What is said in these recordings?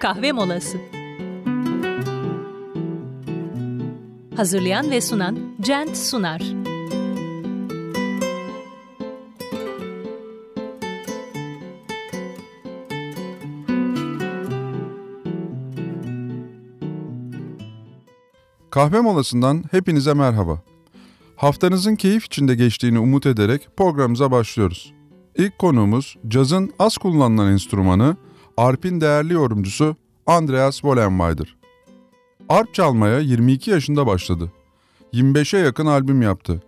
kahve molası. Hazırlayan ve sunan Cent Sunar. Kahve molasından hepinize merhaba. Haftanızın keyif içinde geçtiğini umut ederek programımıza başlıyoruz. İlk konuğumuz cazın az kullanılan enstrümanı, arpin değerli yorumcusu Andreas Wollenweider. Arp çalmaya 22 yaşında başladı. 25'e yakın albüm yaptı.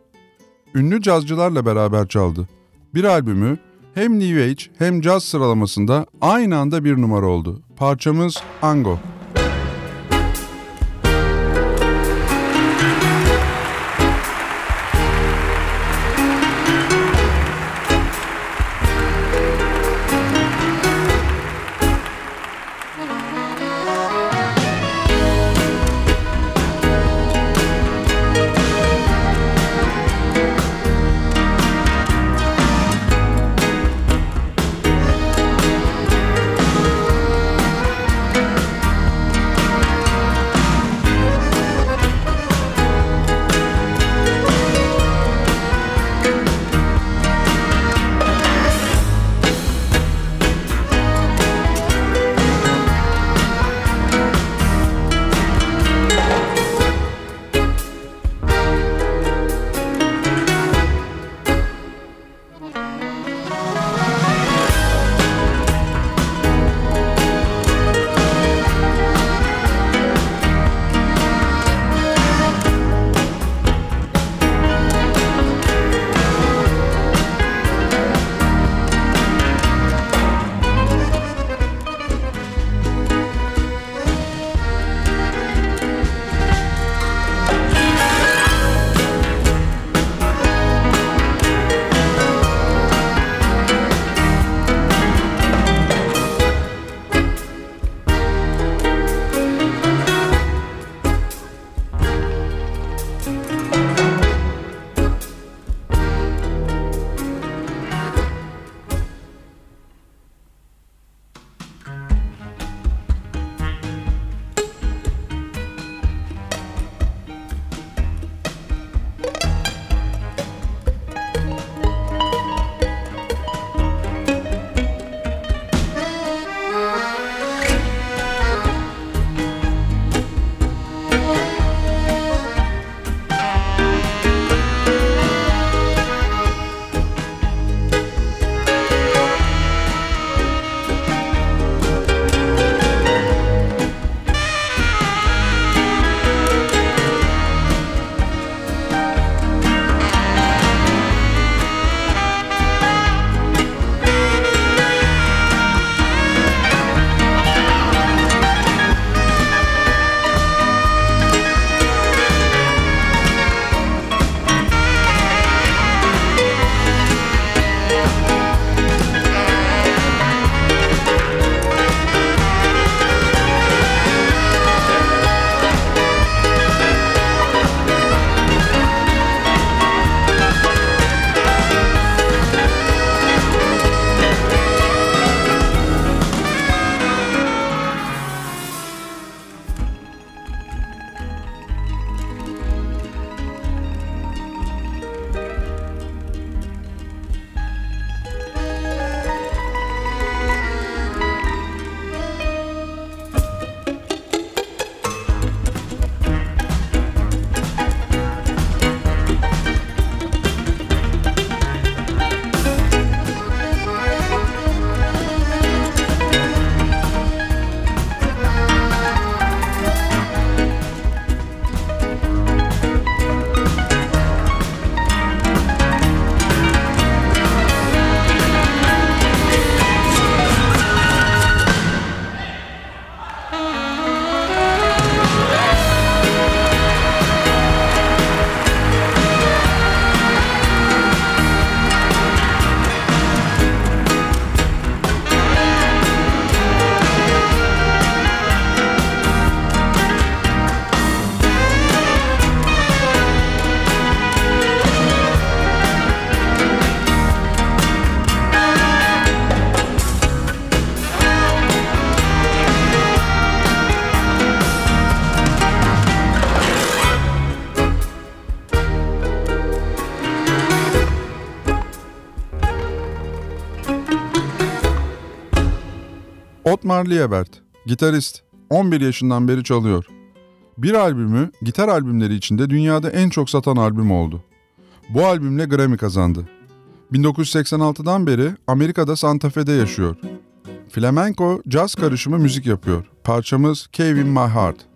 Ünlü cazcılarla beraber çaldı. Bir albümü hem New Age hem caz sıralamasında aynı anda bir numara oldu. Parçamız Ango. Otmar Liebert, gitarist, 11 yaşından beri çalıyor. Bir albümü gitar albümleri içinde dünyada en çok satan albüm oldu. Bu albümle Grammy kazandı. 1986'dan beri Amerika'da Santa Fe'de yaşıyor. Flamenco, caz karışımı müzik yapıyor. Parçamız Cave in My Heart.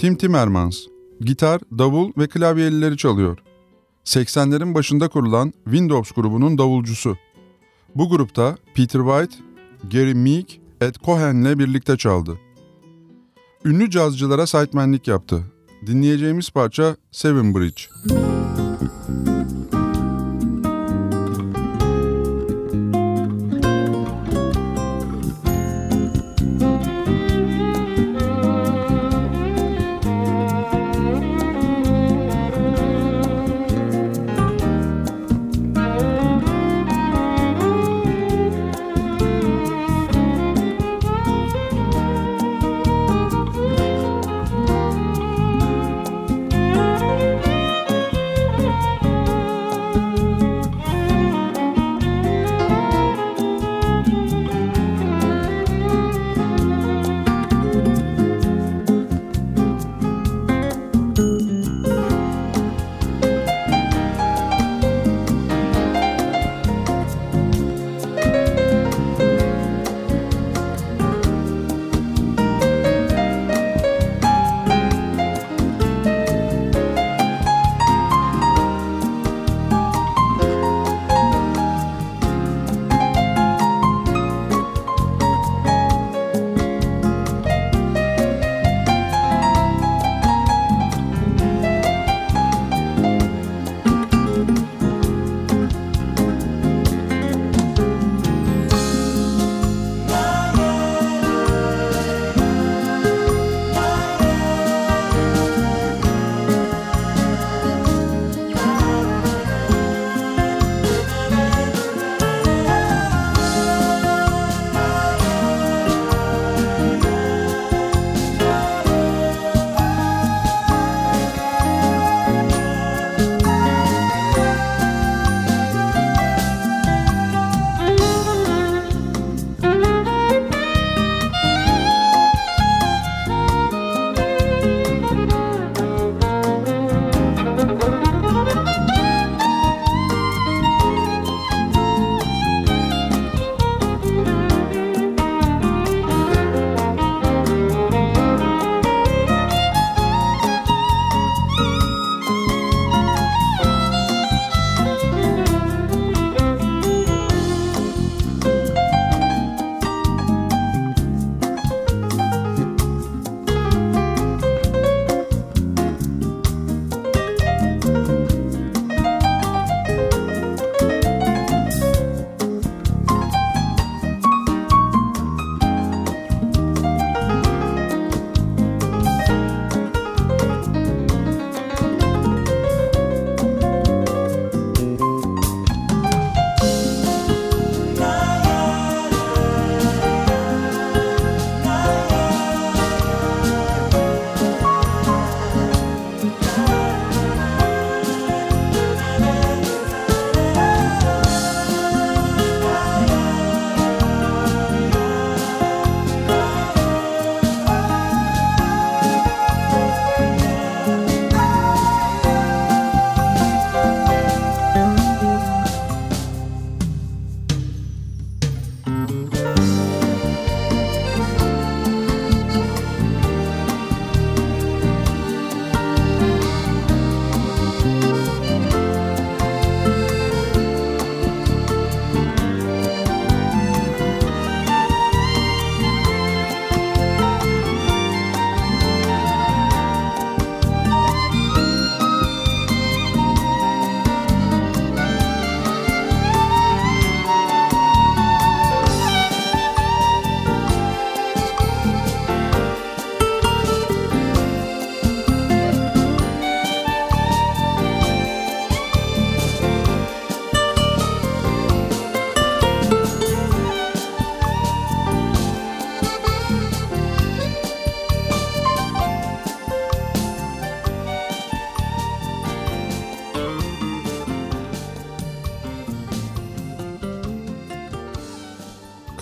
Tim Timmermans. Gitar, davul ve klavyelileri çalıyor. 80'lerin başında kurulan Windows grubunun davulcusu. Bu grupta Peter White, Gary Meek, Ed Cohen'le birlikte çaldı. Ünlü cazcılara sidemenlik yaptı. Dinleyeceğimiz parça Seven Bridge.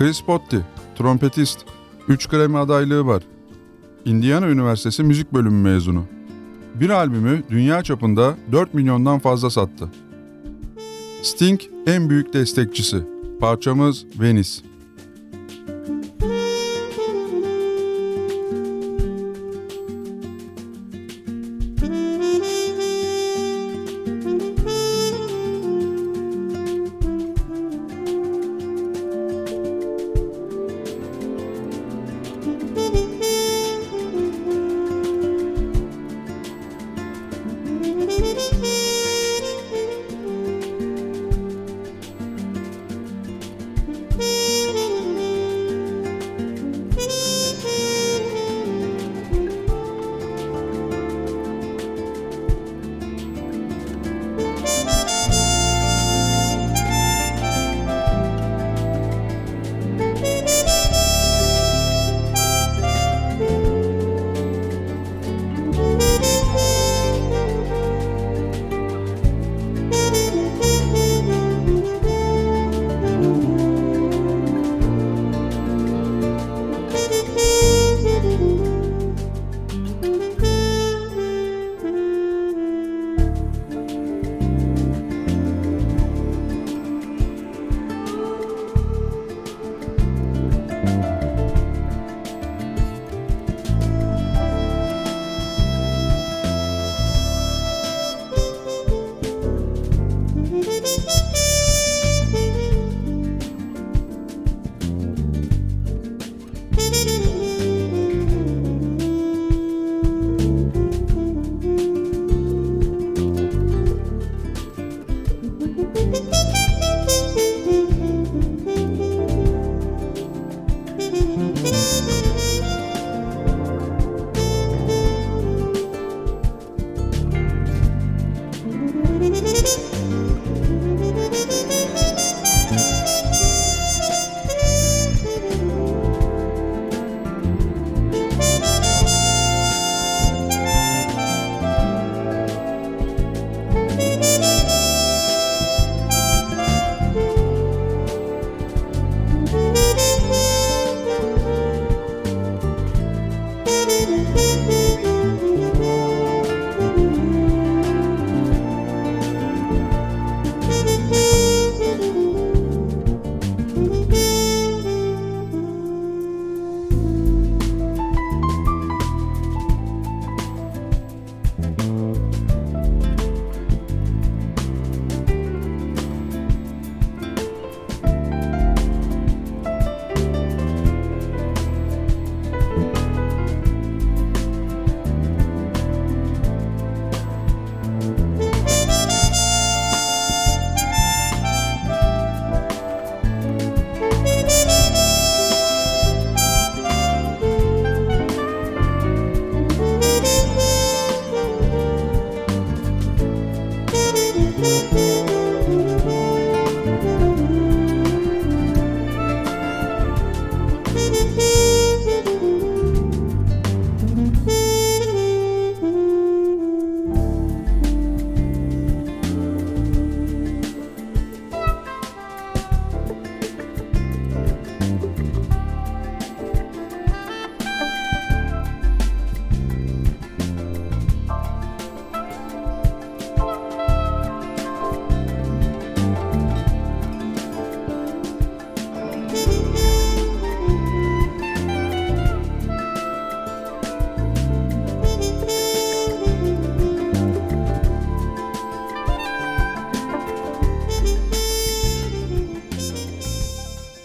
Chris Botti, trompetist. 3 Grammy adaylığı var. Indiana Üniversitesi Müzik Bölümü mezunu. Bir albümü dünya çapında 4 milyondan fazla sattı. Sting en büyük destekçisi. Parçamız Venice.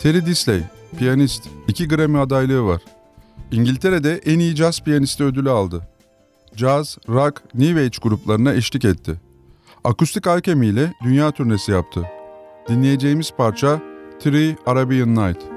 Terry Disley, piyanist, 2 Grammy adaylığı var. İngiltere'de en iyi caz piyanisti ödülü aldı. Caz, rock, new age gruplarına eşlik etti. Akustik Alchemy ile dünya turnesi yaptı. Dinleyeceğimiz parça Three Arabian Night.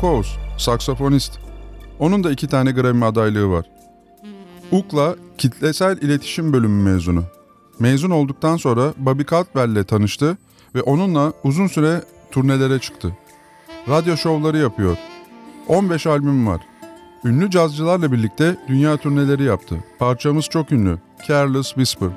Coase, saksafonist. Onun da iki tane Grammy adaylığı var. Ukla kitlesel iletişim bölümü mezunu. Mezun olduktan sonra Bobby Caldwell'le tanıştı ve onunla uzun süre turnelere çıktı. Radyo şovları yapıyor. 15 albüm var. Ünlü cazcılarla birlikte dünya turneleri yaptı. Parçamız çok ünlü. Careless Whisper.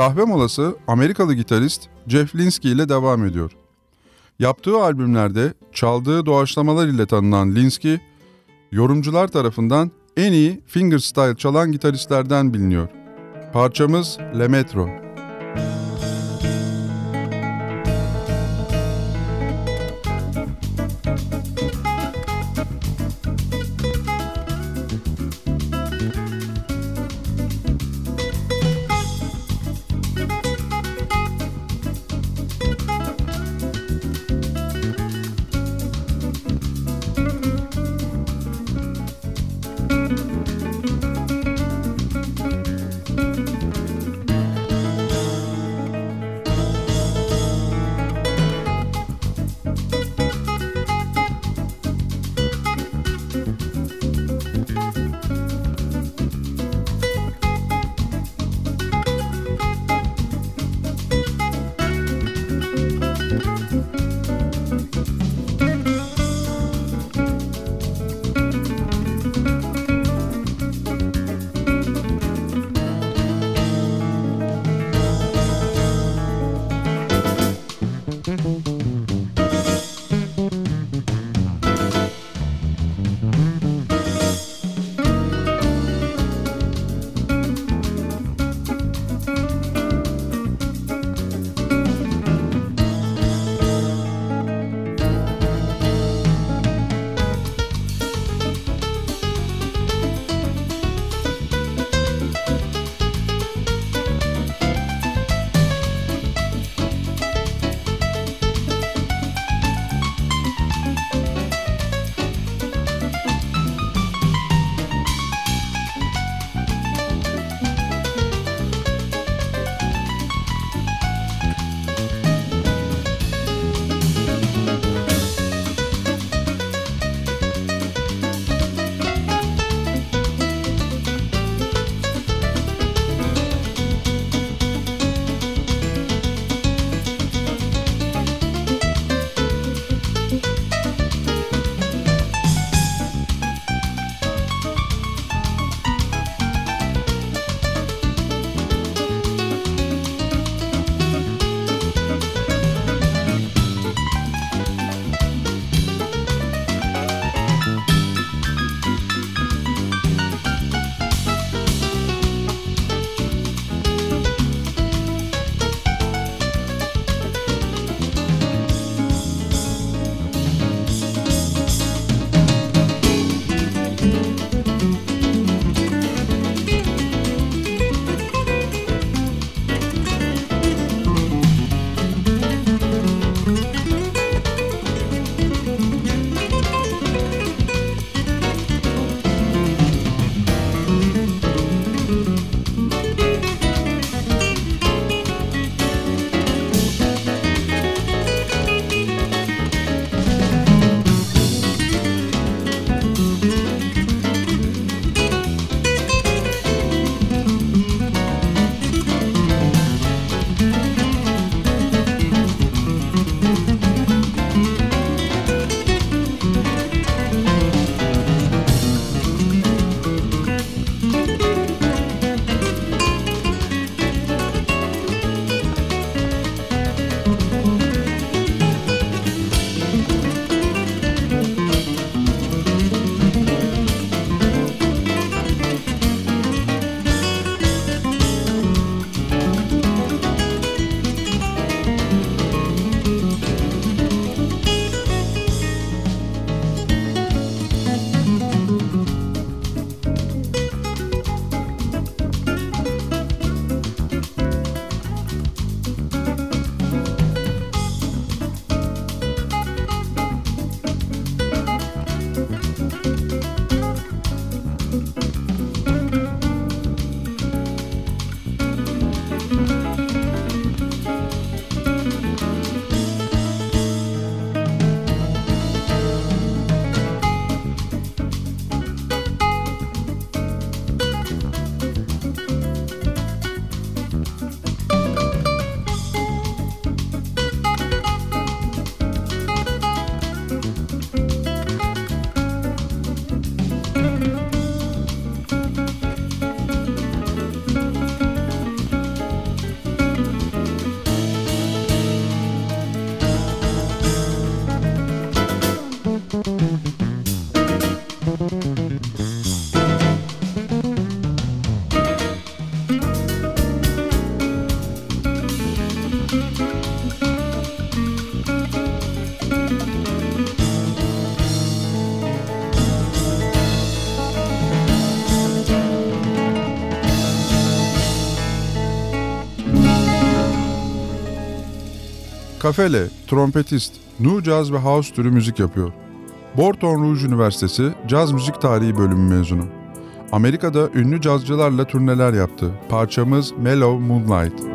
Kahve molası Amerikalı gitarist Jeff Linsky ile devam ediyor. Yaptığı albümlerde çaldığı doğaçlamalar ile tanınan Linsky, yorumcular tarafından en iyi fingerstyle çalan gitaristlerden biliniyor. Parçamız Le Metro. Kafele, trompetist, nu caz ve house türü müzik yapıyor. Borton Rouge Üniversitesi Caz Müzik Tarihi bölümü mezunu. Amerika'da ünlü cazcılarla turneler yaptı. Parçamız Mellow Moonlight.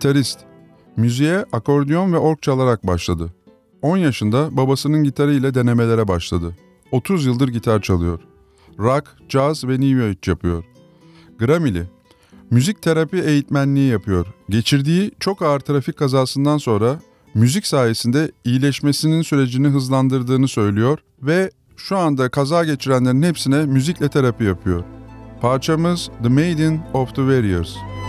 Gitarist. Müziğe akordeon ve org çalarak başladı. 10 yaşında babasının gitarı ile denemelere başladı. 30 yıldır gitar çalıyor. Rock, jazz ve new age yapıyor. Grammy'li. Müzik terapi eğitmenliği yapıyor. Geçirdiği çok ağır trafik kazasından sonra müzik sayesinde iyileşmesinin sürecini hızlandırdığını söylüyor ve şu anda kaza geçirenlerin hepsine müzikle terapi yapıyor. Parçamız The Maiden of the Warriors.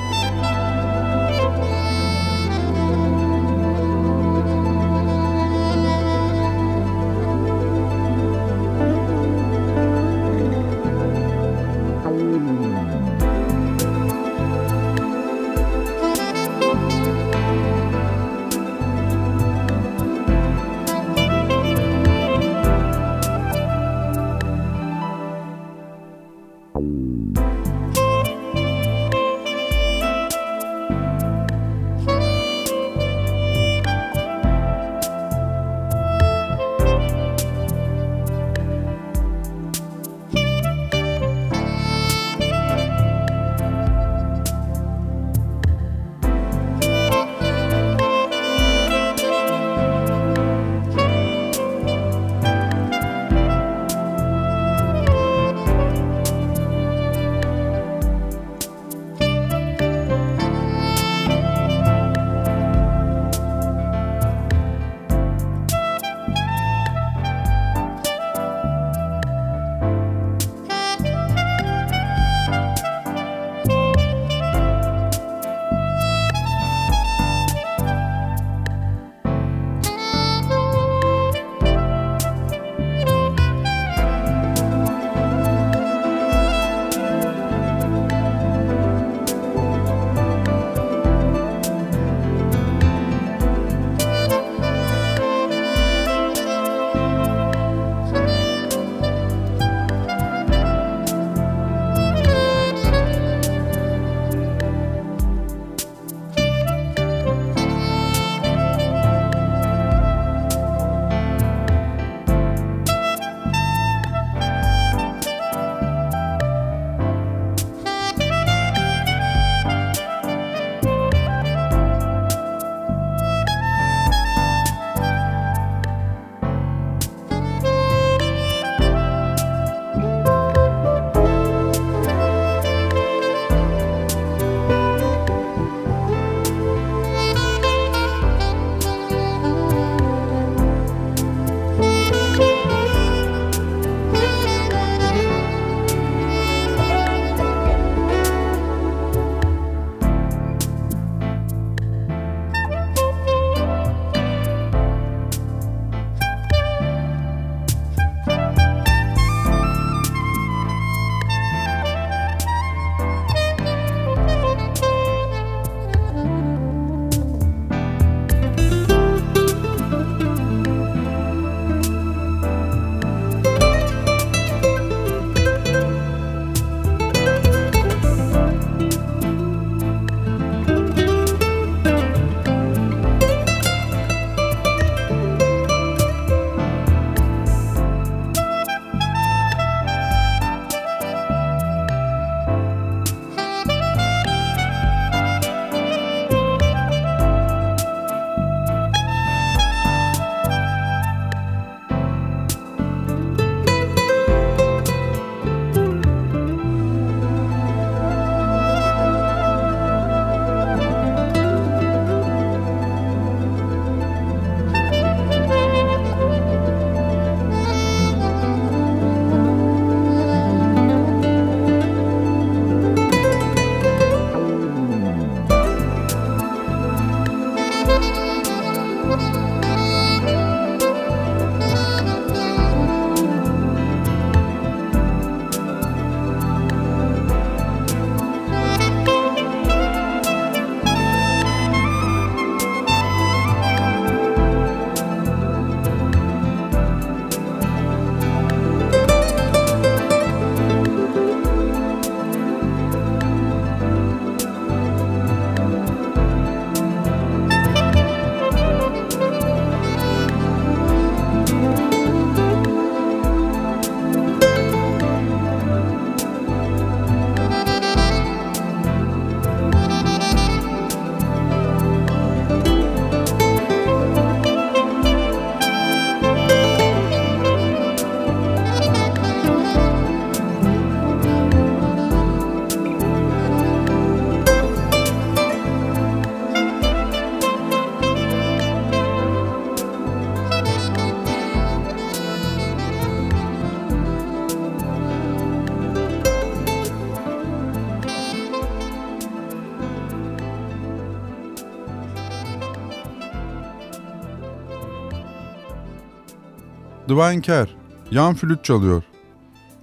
Care, yan flüt çalıyor.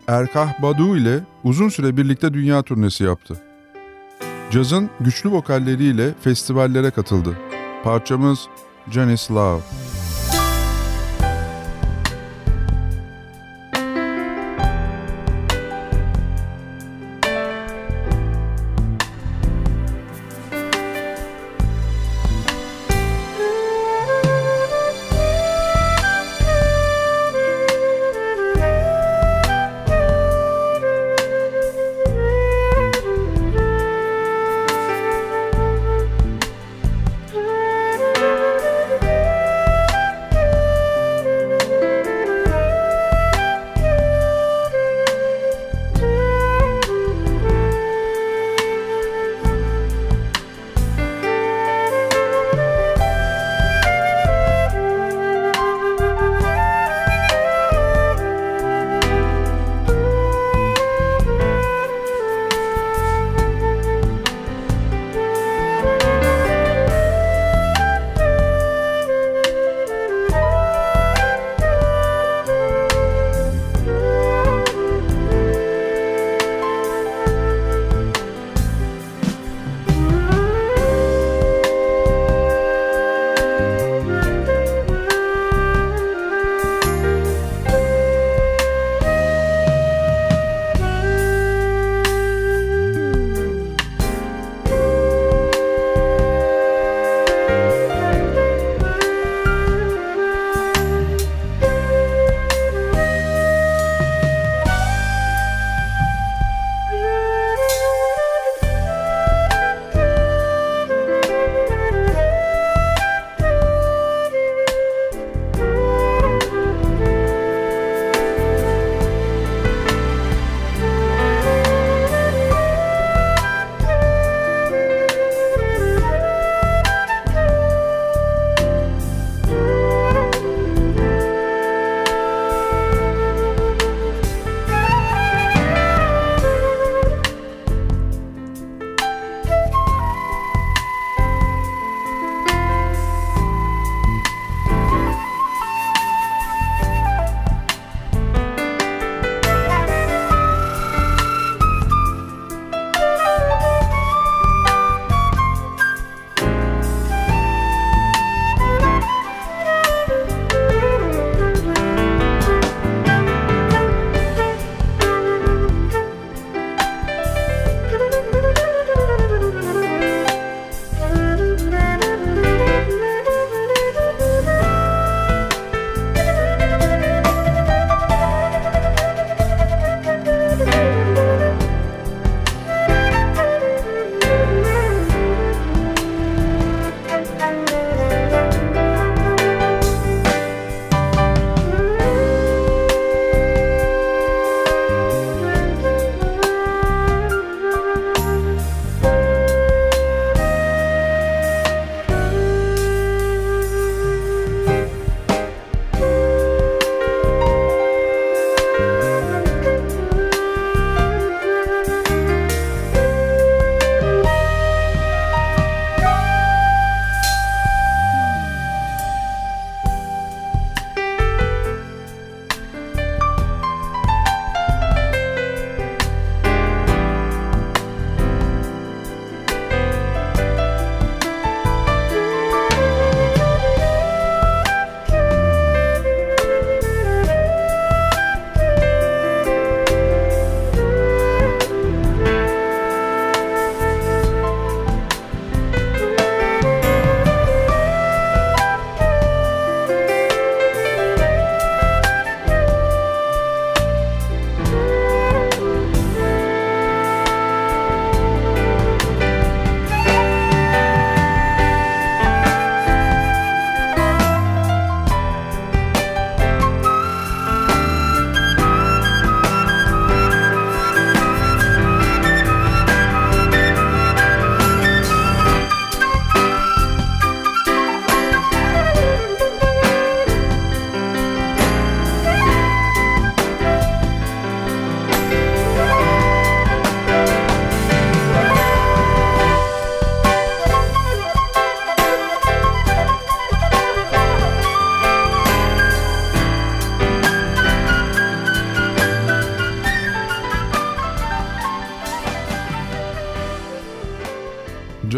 Erkah Badu ile uzun süre birlikte dünya turnesi yaptı. Cazın güçlü vokalleriyle festivallere katıldı. Parçamız Janice Love.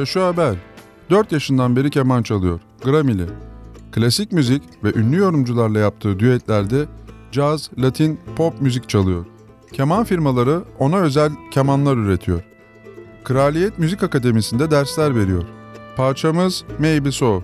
Joshua Bell 4 yaşından beri keman çalıyor. Grammy'li. Klasik müzik ve ünlü yorumcularla yaptığı düetlerde caz, latin, pop müzik çalıyor. Keman firmaları ona özel kemanlar üretiyor. Kraliyet Müzik Akademisi'nde dersler veriyor. Parçamız Maybe So.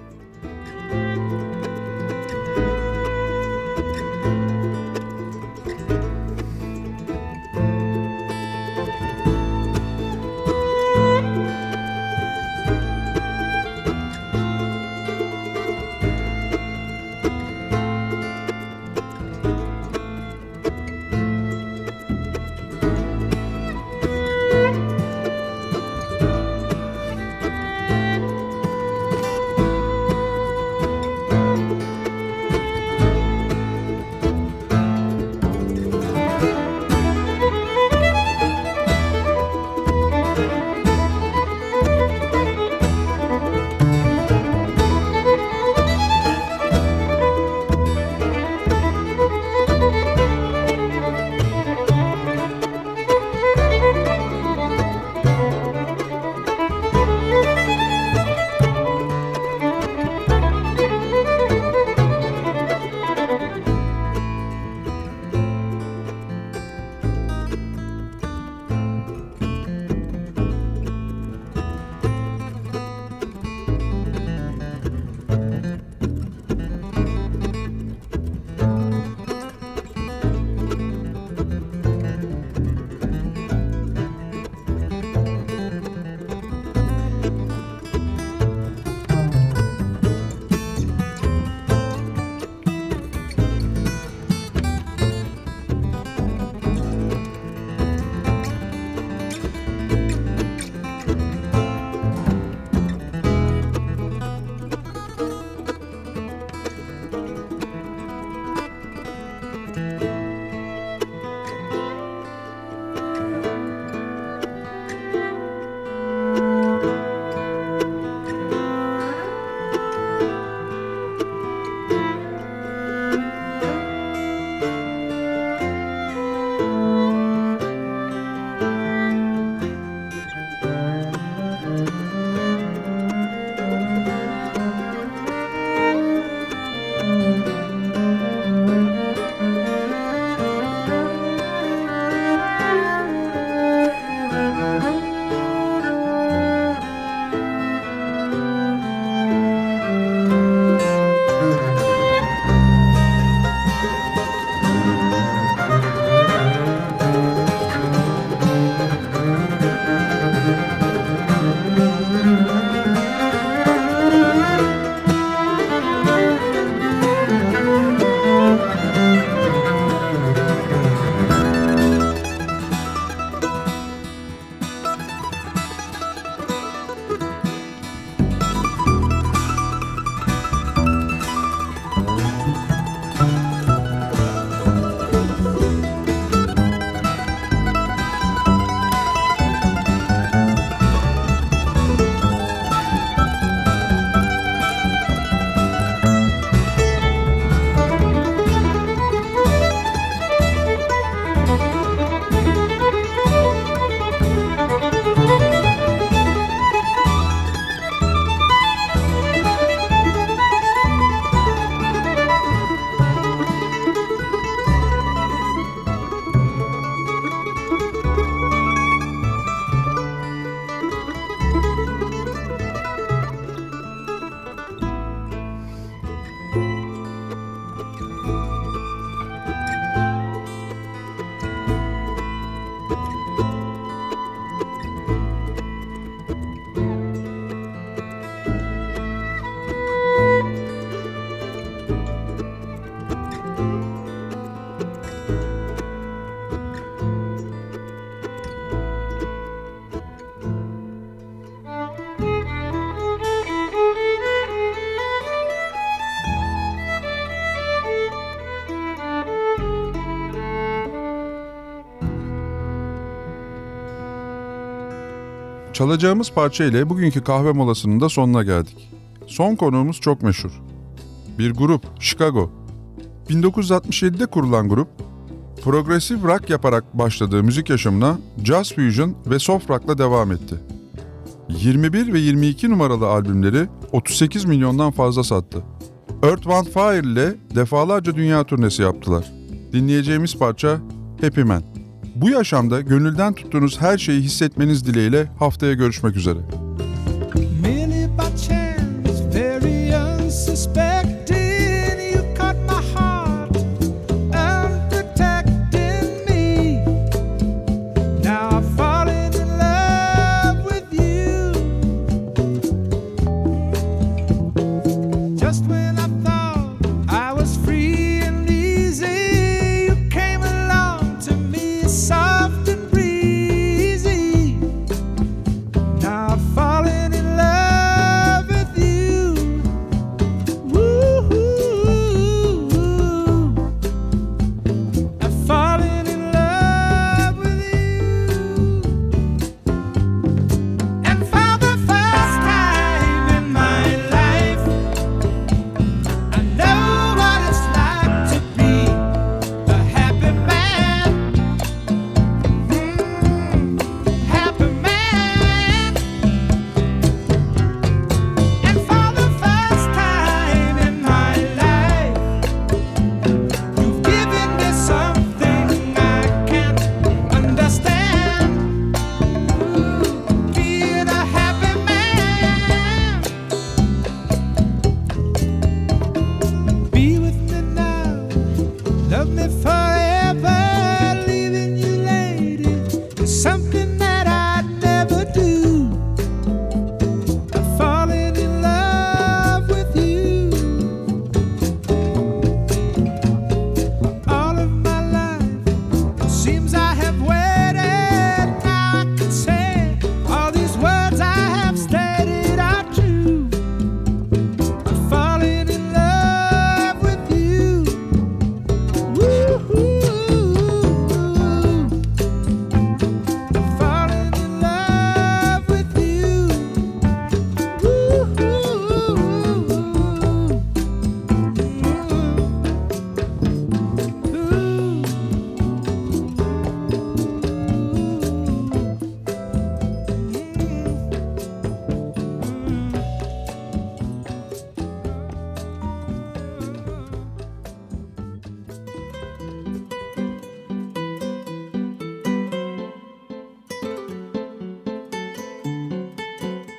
Çalacağımız parça ile bugünkü kahve molasının da sonuna geldik. Son konuğumuz çok meşhur. Bir grup, Chicago. 1967'de kurulan grup, progresif rock yaparak başladığı müzik yaşamına jazz fusion ve soft rock'la devam etti. 21 ve 22 numaralı albümleri 38 milyondan fazla sattı. Earth, Wind Fire ile defalarca dünya turnesi yaptılar. Dinleyeceğimiz parça Happy Man. Bu yaşamda gönülden tuttuğunuz her şeyi hissetmeniz dileğiyle haftaya görüşmek üzere.